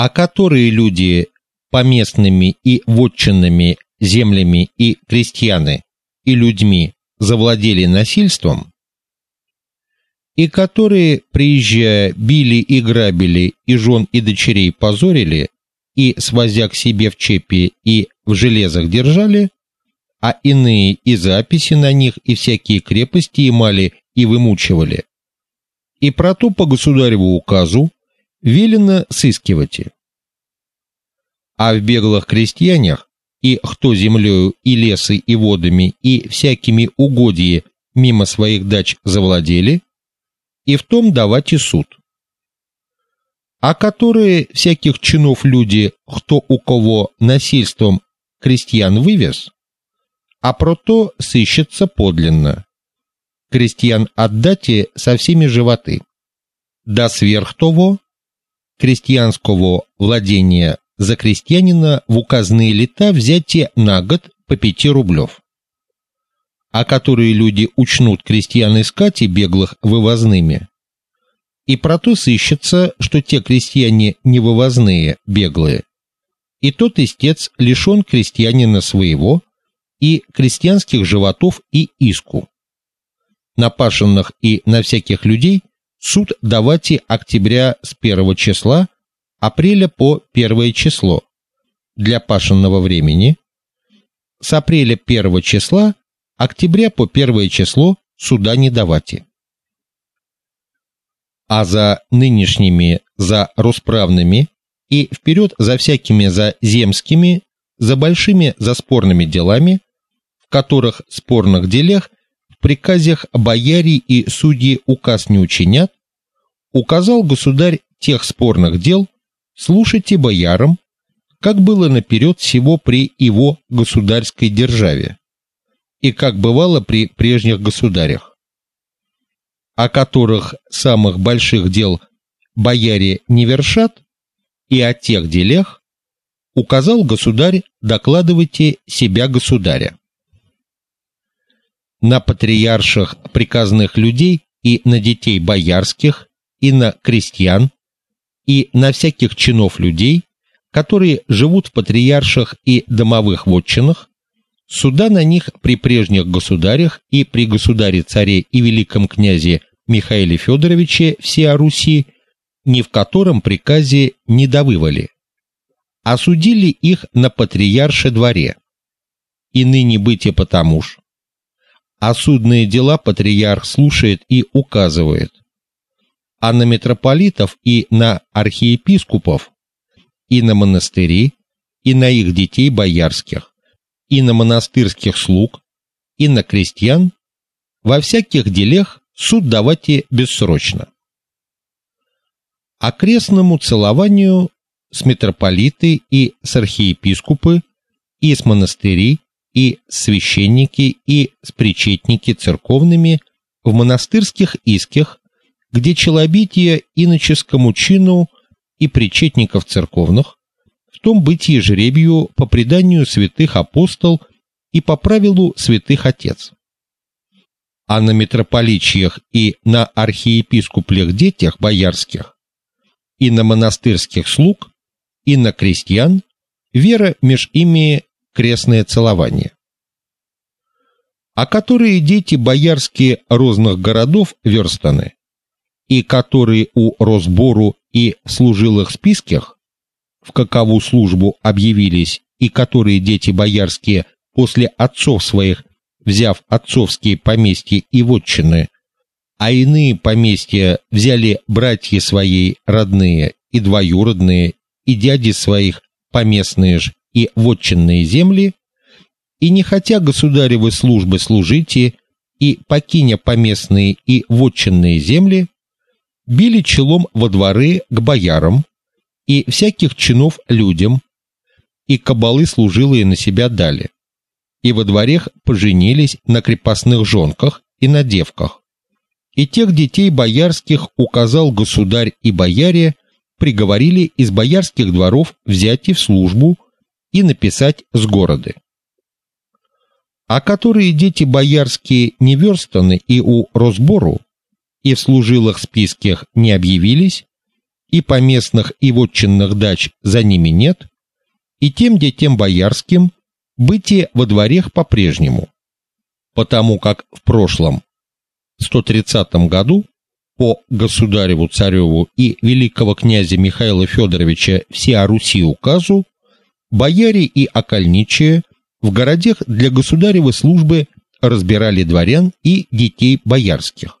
а которые люди поместными и вотчинными землями и крестьяны и людьми завладели насильством, и которые, приезжая, били и грабили и жен и дочерей позорили, и свозя к себе в чепи и в железах держали, а иные и записи на них и всякие крепости имали и вымучивали. И про то по государеву указу велено сыскивать. А в беглых крестьянах и кто землею и лесы и водами и всякими угодья мимо своих дач завладели, и в том давать и суд. А которые всяких чинов люди, кто у кого насильством крестьян вывез, а про то сыщется подлинно. Крестьян отдате со всеми животы. Да сверх того, крестьянского владения за крестьянина в указанные лета взятие на год по пяти рублев. А которые люди учнут крестьян искать и беглых вывозными. И про то сыщется, что те крестьяне не вывозные, беглые. И тот истец лишен крестьянина своего и крестьянских животов и иску. На пашенных и на всяких людей суд давайте октября с первого числа, апреля по первое число для пашенного времени, с апреля первого числа, октября по первое число суда не давайте. А за нынешними, за расправными и вперед за всякими за земскими, за большими за спорными делами, в которых спорных делах в приказах бояре и судьи указ не учинят, указал государь тех спорных дел слушайте боярам, как было наперед всего при его государской державе и как бывало при прежних государях, о которых самых больших дел бояре не вершат, и о тех делах указал государь докладывайте себя государя на патриарших приказных людей и на детей боярских, и на крестьян, и на всяких чинов людей, которые живут в патриарших и домовых вотчинах, суда на них при прежних государях и при государе-царе и великом князе Михаиле Федоровиче всей Руси, ни в котором приказе не довывали, осудили их на патриарше дворе. И ныне бытие потому ж, а судные дела патриарх слушает и указывает. А на митрополитов и на архиепископов, и на монастыри, и на их детей боярских, и на монастырских слуг, и на крестьян во всяких делах суд давайте бессрочно. А крестному целованию с митрополиты и с архиепископы и с монастыри и священники и спричетники церковными в монастырских исках, где челобитие иноческому чину и причетников церковных, в том бытие жребию по преданию святых апостол и по правилу святых отец. А на митрополичьях и на архиепископлях детях боярских, и на монастырских слуг, и на крестьян вера меж ими крестное целование. А которые дети боярские розных городов верстаны, и которые у разбору и служилых списках в какову службу объявились, и которые дети боярские после отцов своих, взяв отцовские поместья и вотчины, а иные поместья взяли братья свои родные и двоюродные, и дяди своих поместные ж и вотчинные земли, и не хотя государевы службы служите, и покиня поместные и вотчинные земли, били челом во дворы к боярам и всяких чинов людям, и кабалы служилые на себя дали, и во дворах поженились на крепостных жонках и на девках. И тех детей боярских указал государь и бояре, приговорили из боярских дворов взять и в службу и написать с города. А которые дети боярские не верстаны и у разбору, и в служилых списках не объявились, и поместных и вотчинных дач за ними нет, и тем детям боярским бытие во дворах по-прежнему, потому как в прошлом 130 году по государеву цареву и великого князя Михаила Федоровича всея Руси указу бояре и окольничие в городах для государевой службы разбирали дворян и детей боярских.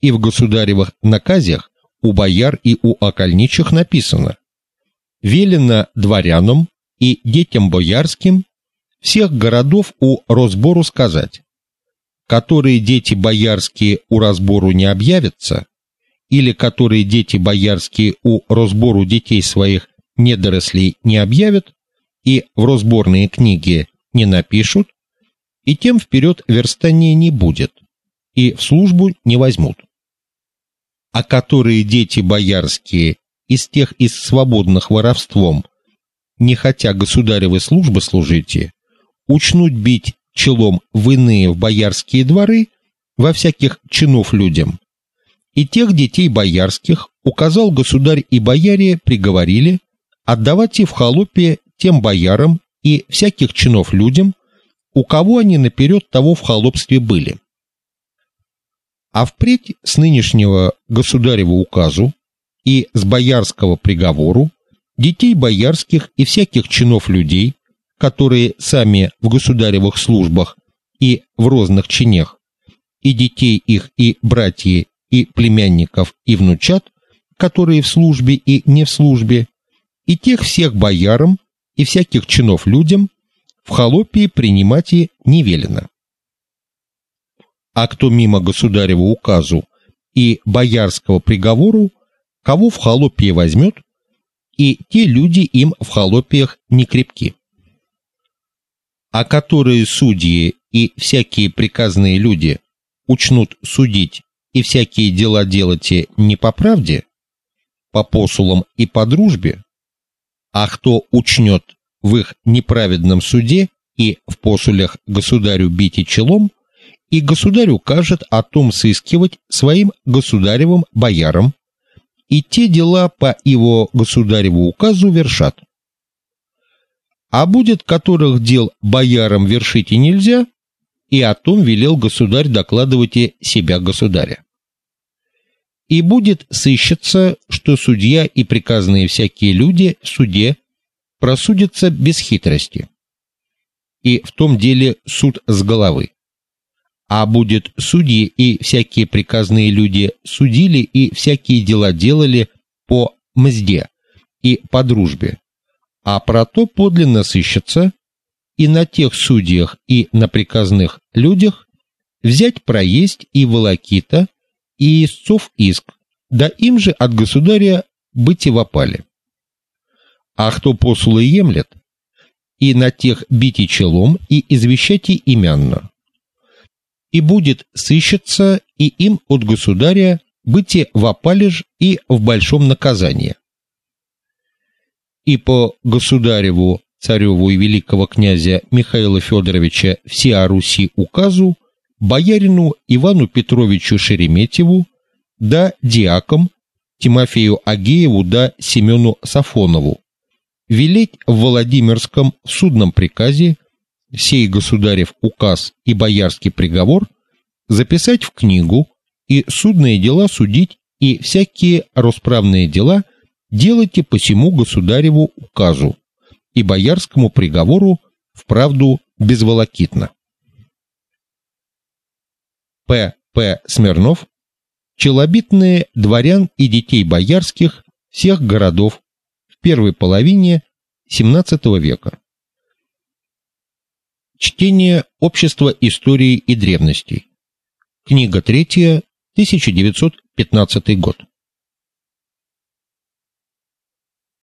И в государевых наказах у бояр и у окольничих написано: велено дворянам и детям боярским всех городов у разбору сказать, которые дети боярские у разбору не объявятся, или которые дети боярские у разбору детей своих недорослей не объявят и в разборные книги не напишут, и тем вперед верстания не будет, и в службу не возьмут. А которые дети боярские из тех из свободных воровством, не хотя государевой службы служите, учнуть бить челом в иные в боярские дворы, во всяких чинов людям. И тех детей боярских указал государь и бояре приговорили отдавать и в холопе тем боярам и всяких чинов людям, у кого они наперед того в холопстве были. А впредь с нынешнего государева указу и с боярского приговору детей боярских и всяких чинов людей, которые сами в государевых службах и в разных чинах, и детей их и братьев и племянников и внучат, которые в службе и не в службе, и тех всех боярам и всяких чинов людям в холопии принимать и не велено. А кто мимо государева указу и боярского приговору, кого в холопии возьмет, и те люди им в холопиях не крепки. А которые судьи и всякие приказные люди учнут судить и всякие дела делать не по правде, по посулам и по дружбе, а кто учнет в их неправедном суде и в посулях государю бить и челом, и государь укажет о том сыскивать своим государевым боярам, и те дела по его государеву указу вершат. А будет которых дел боярам вершить и нельзя, и о том велел государь докладывать и себя государя и будет сыщется, что судья и приказные всякие люди в суде просудятся без хитрости. И в том деле суд с головы. А будет судьи и всякие приказные люди судили и всякие дела делали по мзде и по дружбе. А про то подлинно сыщется и на тех судьях и на приказных людях взять проесть и волокита и истцов иск, да им же от государя быть и вопали. А кто посулы емлет, и на тех бить челом, и извещать и имянно. И будет сыщется и им от государя быть и вопалеж и в большом наказании. И по государеву, цареву и великого князя Михаила Федоровича всея Руси указу боярину Ивану Петровичу Шереметьеву, да диакам Тимофею Агееву да Семену Сафонову велеть в Владимирском судном приказе сей государев указ и боярский приговор записать в книгу и судные дела судить и всякие расправные дела делайте по всему государеву указу и боярскому приговору вправду безволокитно. П. П. Смирнов, челобитные дворян и детей боярских всех городов в первой половине XVII века. Чтение Общества истории и древностей. Книга третья, 1915 год.